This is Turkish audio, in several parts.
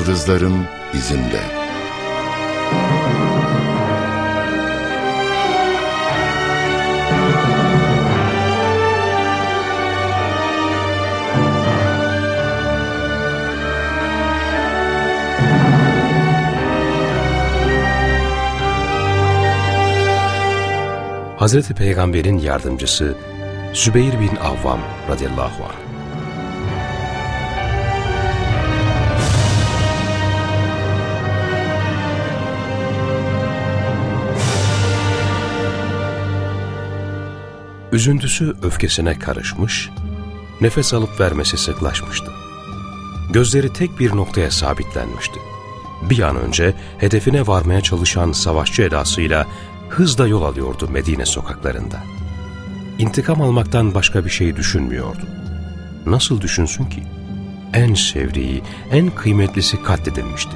yıldızların izinde. Hazreti Peygamber'in yardımcısı Zübeyir bin Avvam radıyallahu anh. Üzüntüsü öfkesine karışmış, nefes alıp vermesi sıklaşmıştı. Gözleri tek bir noktaya sabitlenmişti. Bir an önce hedefine varmaya çalışan savaşçı edasıyla hızla yol alıyordu Medine sokaklarında. İntikam almaktan başka bir şey düşünmüyordu. Nasıl düşünsün ki? En sevdiği, en kıymetlisi katledilmişti.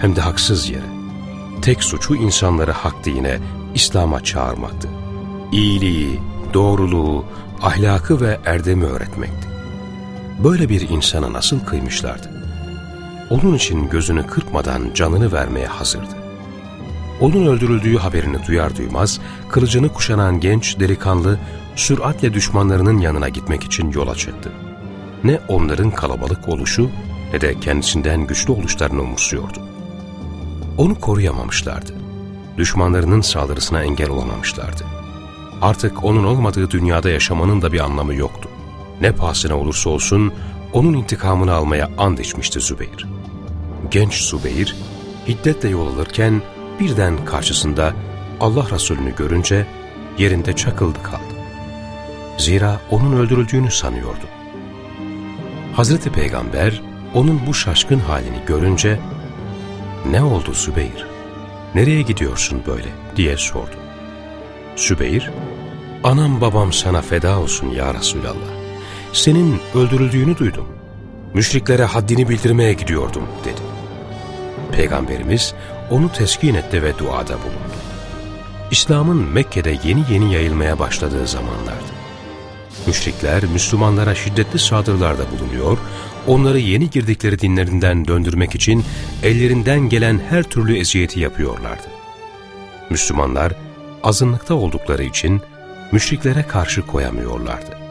Hem de haksız yere. Tek suçu insanları hak dine, İslam'a çağırmaktı. İyiliği, doğruluğu, ahlakı ve erdemi öğretmekti. Böyle bir insana nasıl kıymışlardı? Onun için gözünü kırpmadan canını vermeye hazırdı. Onun öldürüldüğü haberini duyar duymaz, kılıcını kuşanan genç delikanlı süratle düşmanlarının yanına gitmek için yola çıktı. Ne onların kalabalık oluşu ne de kendisinden güçlü oluşlarını umursuyordu. Onu koruyamamışlardı. Düşmanlarının saldırısına engel olamamışlardı. Artık onun olmadığı dünyada yaşamanın da bir anlamı yoktu. Ne pahasına olursa olsun onun intikamını almaya and içmişti Zübeyir. Genç Zübeyir hiddetle yol alırken birden karşısında Allah Resulü'nü görünce yerinde çakıldı kaldı. Zira onun öldürüldüğünü sanıyordu. Hazreti Peygamber onun bu şaşkın halini görünce ''Ne oldu Zübeyir? Nereye gidiyorsun böyle?'' diye sordu. Sübeyir, ''Anam babam sana feda olsun ya Resulallah. Senin öldürüldüğünü duydum. Müşriklere haddini bildirmeye gidiyordum.'' dedi. Peygamberimiz onu teskin etti ve duada bulundu. İslam'ın Mekke'de yeni yeni yayılmaya başladığı zamanlardı. Müşrikler Müslümanlara şiddetli saldırılarda bulunuyor, onları yeni girdikleri dinlerinden döndürmek için ellerinden gelen her türlü eziyeti yapıyorlardı. Müslümanlar azınlıkta oldukları için müşriklere karşı koyamıyorlardı.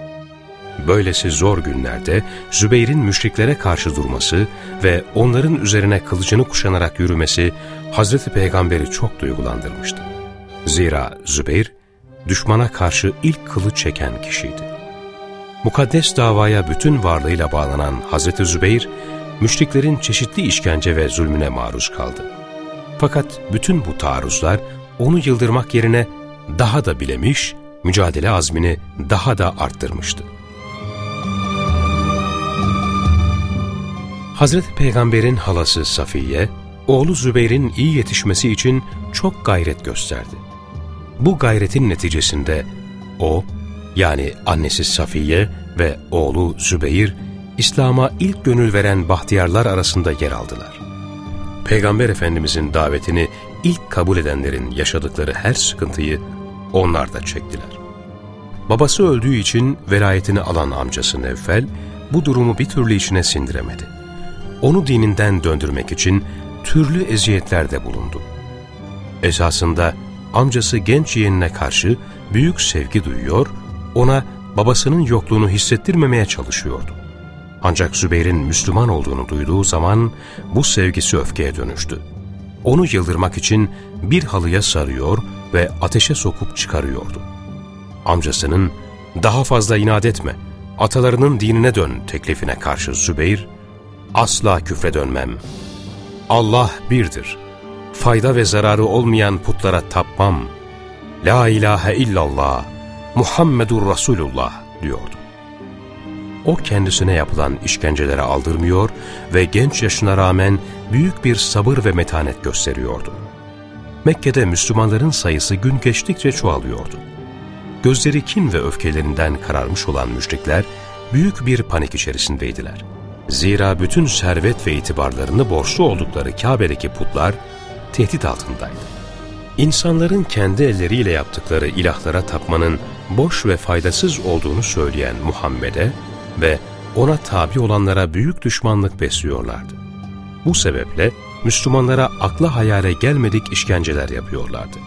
Böylesi zor günlerde Zübeyir'in müşriklere karşı durması ve onların üzerine kılıcını kuşanarak yürümesi Hazreti Peygamber'i çok duygulandırmıştı. Zira Zübeyir, düşmana karşı ilk kılıç çeken kişiydi. Mukaddes davaya bütün varlığıyla bağlanan Hazreti Zübeyir, müşriklerin çeşitli işkence ve zulmüne maruz kaldı. Fakat bütün bu taarruzlar onu yıldırmak yerine daha da bilemiş, mücadele azmini daha da arttırmıştı. Hazreti Peygamber'in halası Safiye, oğlu Zübeyir'in iyi yetişmesi için çok gayret gösterdi. Bu gayretin neticesinde o, yani annesi Safiye ve oğlu Zübeyir, İslam'a ilk gönül veren bahtiyarlar arasında yer aldılar. Peygamber Efendimizin davetini ilk kabul edenlerin yaşadıkları her sıkıntıyı onlar da çektiler. Babası öldüğü için velayetini alan amcası Nevfel, bu durumu bir türlü içine sindiremedi. Onu dininden döndürmek için türlü eziyetlerde bulundu. Esasında amcası genç yeğenine karşı büyük sevgi duyuyor, ona babasının yokluğunu hissettirmemeye çalışıyordu. Ancak Zübeyir'in Müslüman olduğunu duyduğu zaman bu sevgisi öfkeye dönüştü. Onu yıldırmak için bir halıya sarıyor ve ateşe sokup çıkarıyordu. Amcasının daha fazla inat etme, atalarının dinine dön teklifine karşı Zübeyir, asla küfre dönmem. Allah birdir. Fayda ve zararı olmayan putlara tapmam. La ilahe illallah, Muhammedur Resulullah diyordu. O kendisine yapılan işkencelere aldırmıyor ve genç yaşına rağmen büyük bir sabır ve metanet gösteriyordu. Mekke'de Müslümanların sayısı gün geçtikçe çoğalıyordu. Gözleri kin ve öfkelerinden kararmış olan müşrikler büyük bir panik içerisindeydiler. Zira bütün servet ve itibarlarını borçlu oldukları Kabe'deki putlar tehdit altındaydı. İnsanların kendi elleriyle yaptıkları ilahlara tapmanın boş ve faydasız olduğunu söyleyen Muhammed'e ve ona tabi olanlara büyük düşmanlık besliyorlardı. Bu sebeple Müslümanlara akla hayale gelmedik işkenceler yapıyorlardı.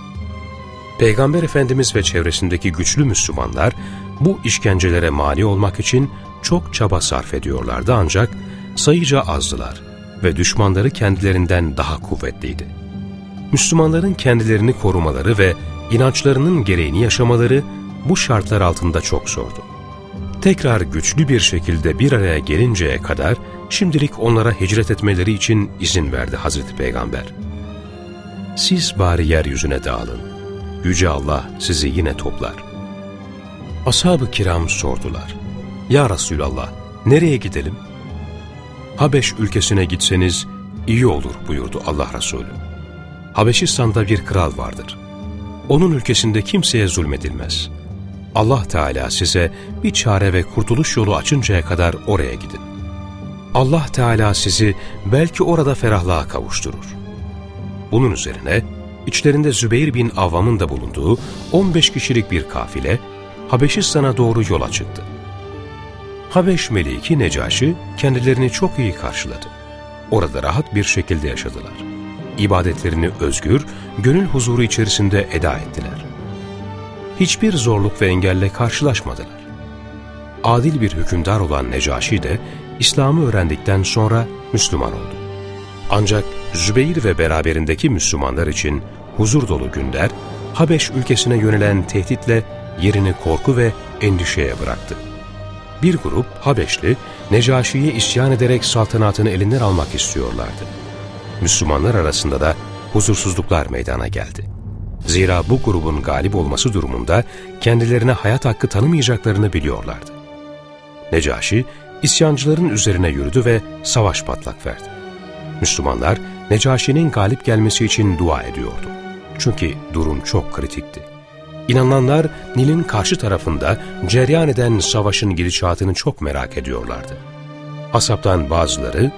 Peygamber Efendimiz ve çevresindeki güçlü Müslümanlar bu işkencelere mani olmak için çok çaba sarf ediyorlardı ancak sayıca azdılar ve düşmanları kendilerinden daha kuvvetliydi. Müslümanların kendilerini korumaları ve inançlarının gereğini yaşamaları bu şartlar altında çok zordu. Tekrar güçlü bir şekilde bir araya gelinceye kadar şimdilik onlara hicret etmeleri için izin verdi Hazreti Peygamber. Siz bari yeryüzüne dağılın. Yüce Allah sizi yine toplar. Ashab-ı kiram sordular. Ya Resulallah, nereye gidelim? Habeş ülkesine gitseniz iyi olur buyurdu Allah Resulü. Habeşistan'da bir kral vardır. Onun ülkesinde kimseye zulmedilmez. Allah Teala size bir çare ve kurtuluş yolu açıncaya kadar oraya gidin. Allah Teala sizi belki orada ferahlığa kavuşturur. Bunun üzerine içlerinde Zübeyir bin Avvam'ın da bulunduğu 15 kişilik bir kafile Habeşistan'a doğru yola çıktı. Habeş Meliki Necaşi kendilerini çok iyi karşıladı. Orada rahat bir şekilde yaşadılar. İbadetlerini özgür, gönül huzuru içerisinde eda ettiler. Hiçbir zorluk ve engelle karşılaşmadılar. Adil bir hükümdar olan Necaşi de İslam'ı öğrendikten sonra Müslüman oldu. Ancak Zübeyir ve beraberindeki Müslümanlar için huzur dolu günler, Habeş ülkesine yönelen tehditle yerini korku ve endişeye bıraktı. Bir grup Habeşli, Necaşi'ye isyan ederek saltanatını elinden almak istiyorlardı. Müslümanlar arasında da huzursuzluklar meydana geldi. Zira bu grubun galip olması durumunda kendilerine hayat hakkı tanımayacaklarını biliyorlardı. Necaşi, isyancıların üzerine yürüdü ve savaş patlak verdi. Müslümanlar, Necaşi'nin galip gelmesi için dua ediyordu. Çünkü durum çok kritikti. İnananlar Nil'in karşı tarafında ceryan eden savaşın gidişatını çok merak ediyorlardı. Asaptan bazıları,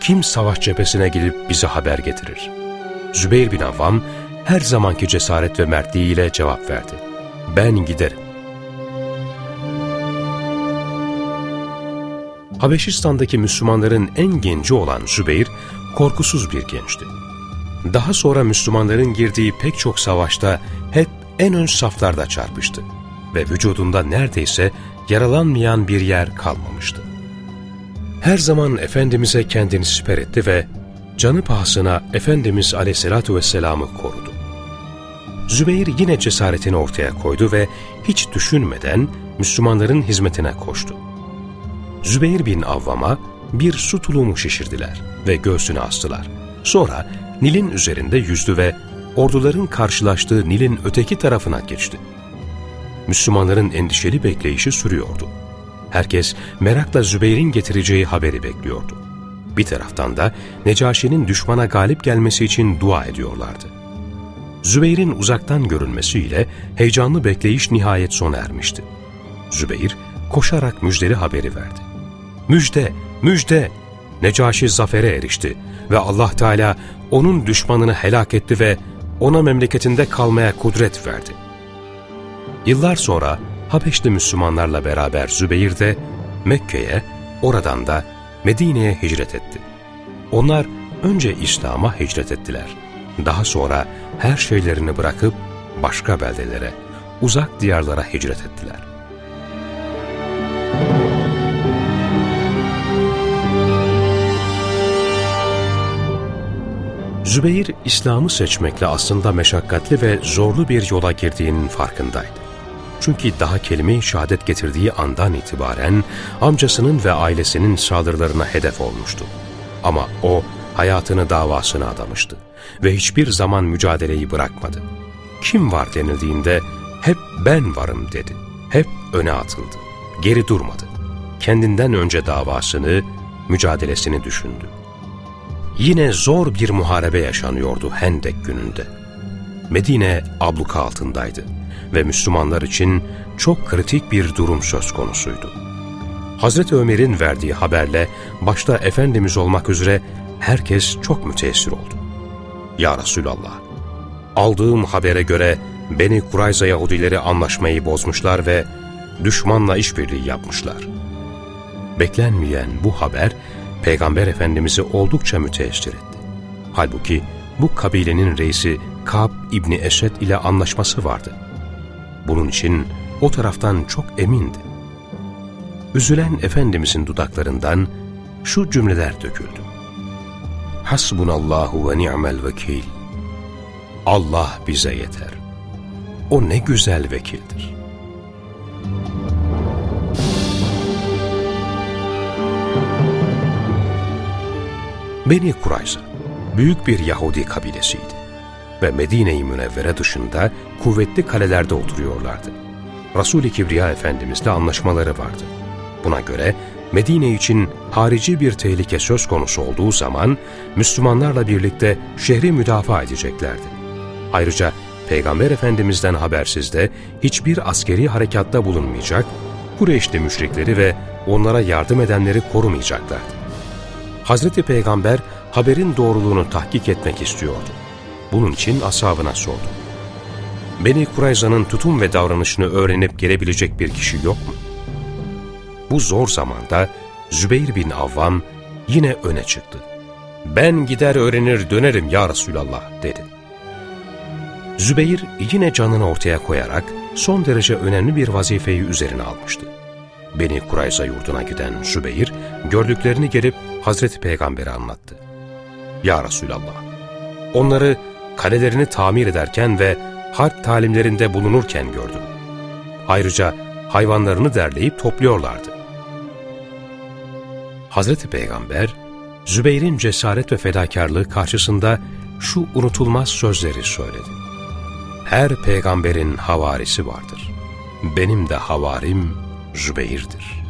kim savaş cephesine gidip bize haber getirir? Zübeyir bin Avvam her zamanki cesaret ve mertliğiyle cevap verdi. Ben giderim. Habeşistan'daki Müslümanların en genci olan Zübeyir, korkusuz bir gençti. Daha sonra Müslümanların girdiği pek çok savaşta hep en ön saflarda çarpıştı ve vücudunda neredeyse yaralanmayan bir yer kalmamıştı. Her zaman Efendimiz'e kendini siper etti ve canı pahasına Efendimiz aleyhissalatu vesselam'ı korudu. Zübeyir yine cesaretini ortaya koydu ve hiç düşünmeden Müslümanların hizmetine koştu. Zübeyir bin Avvam'a bir su tulumu şişirdiler ve göğsüne astılar. Sonra Nil'in üzerinde yüzdü ve orduların karşılaştığı Nil'in öteki tarafına geçti. Müslümanların endişeli bekleyişi sürüyordu. Herkes merakla Zübeyir'in getireceği haberi bekliyordu. Bir taraftan da Necaşi'nin düşmana galip gelmesi için dua ediyorlardı. Zübeyir'in uzaktan görünmesiyle heyecanlı bekleyiş nihayet sona ermişti. Zübeyir koşarak müjdeli haberi verdi. Müjde, müjde! Necaşi zafere erişti ve Allah Teala onun düşmanını helak etti ve ona memleketinde kalmaya kudret verdi. Yıllar sonra Habeşli Müslümanlarla beraber Zübeyir de Mekke'ye, oradan da Medine'ye hicret etti. Onlar önce İslam'a hicret ettiler. Daha sonra her şeylerini bırakıp başka beldelere, uzak diyarlara hicret ettiler. Zübeyir, İslam'ı seçmekle aslında meşakkatli ve zorlu bir yola girdiğinin farkındaydı. Çünkü daha kelime-i şehadet getirdiği andan itibaren amcasının ve ailesinin saldırılarına hedef olmuştu. Ama o hayatını davasına adamıştı ve hiçbir zaman mücadeleyi bırakmadı. Kim var denildiğinde hep ben varım dedi. Hep öne atıldı. Geri durmadı. Kendinden önce davasını, mücadelesini düşündü. Yine zor bir muharebe yaşanıyordu Hendek gününde. Medine abluka altındaydı ve Müslümanlar için çok kritik bir durum söz konusuydu. Hazreti Ömer'in verdiği haberle başta Efendimiz olmak üzere herkes çok müteessir oldu. Ya Resulallah, aldığım habere göre Beni Kurayza Yahudileri anlaşmayı bozmuşlar ve düşmanla işbirliği yapmışlar. Beklenmeyen bu haber Peygamber Efendimiz'i oldukça müteessir etti. Halbuki bu kabilenin reisi Kab İbni Esed ile anlaşması vardı. Bunun için o taraftan çok emindi. Üzülen Efendimizin dudaklarından şu cümleler döküldü. Hasbunallahu ve ni'mel vekil. Allah bize yeter. O ne güzel vekildir. Beni Kurayza, büyük bir Yahudi kabilesiydi ve Medine-i Münevvere dışında kuvvetli kalelerde oturuyorlardı. Resul-i Kibriya Efendimizle anlaşmaları vardı. Buna göre Medine için harici bir tehlike söz konusu olduğu zaman Müslümanlarla birlikte şehri müdafaa edeceklerdi. Ayrıca Peygamber Efendimiz'den habersiz de hiçbir askeri harekatta bulunmayacak, Kureyşli müşrikleri ve onlara yardım edenleri korumayacaklardı. Hazreti Peygamber haberin doğruluğunu tahkik etmek istiyordu. Bunun için ashabına sordu. Beni Kurayza'nın tutum ve davranışını öğrenip gelebilecek bir kişi yok mu? Bu zor zamanda Zübeyir bin Avvam yine öne çıktı. Ben gider öğrenir dönerim ya Resulallah dedi. Zübeyir yine canını ortaya koyarak son derece önemli bir vazifeyi üzerine almıştı. Beni Kurayza yurduna giden Zübeyir gördüklerini gelip Hazreti Peygamber'e anlattı. Ya Resulallah, onları kalelerini tamir ederken ve harp talimlerinde bulunurken gördüm. Ayrıca hayvanlarını derleyip topluyorlardı. Hazreti Peygamber, Zübeyir'in cesaret ve fedakarlığı karşısında şu unutulmaz sözleri söyledi. Her peygamberin havarisi vardır. Benim de havarim Zübeyir'dir.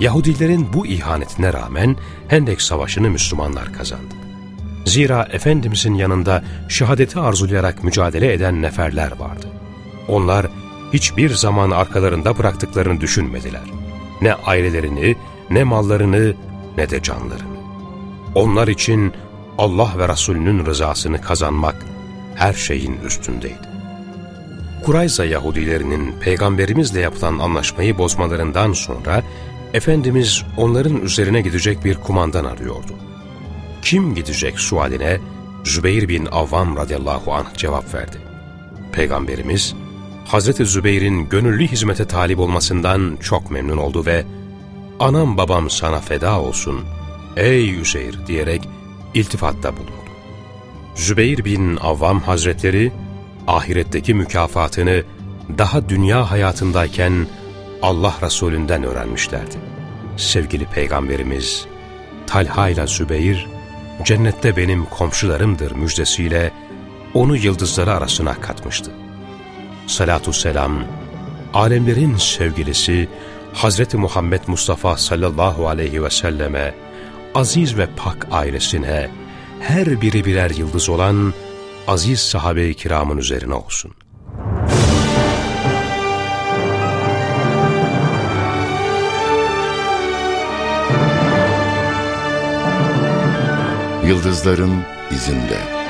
Yahudilerin bu ihanetine rağmen Hendek Savaşı'nı Müslümanlar kazandı. Zira Efendimizin yanında şehadeti arzulayarak mücadele eden neferler vardı. Onlar hiçbir zaman arkalarında bıraktıklarını düşünmediler. Ne ailelerini, ne mallarını, ne de canlarını. Onlar için Allah ve Resulünün rızasını kazanmak her şeyin üstündeydi. Kurayza Yahudilerinin peygamberimizle yapılan anlaşmayı bozmalarından sonra Efendimiz onların üzerine gidecek bir kumandan arıyordu. Kim gidecek sualine Zübeyir bin Avvam radıyallahu anh cevap verdi. Peygamberimiz Hazreti Zübeyir'in gönüllü hizmete talip olmasından çok memnun oldu ve anam babam sana feda olsun ey Üzeyir diyerek iltifatta bulundu. Zübeyir bin Avvam Hazretleri ahiretteki mükafatını daha dünya hayatındayken Allah Resulünden öğrenmişlerdi. Sevgili Peygamberimiz Talha ile Zübeyir cennette benim komşularımdır müjdesiyle onu yıldızları arasına katmıştı. Salatu selam, alemlerin sevgilisi Hazreti Muhammed Mustafa sallallahu aleyhi ve selleme, aziz ve pak ailesine, her biri birer yıldız olan aziz sahabe-i kiramın üzerine olsun. Yıldızların izinde.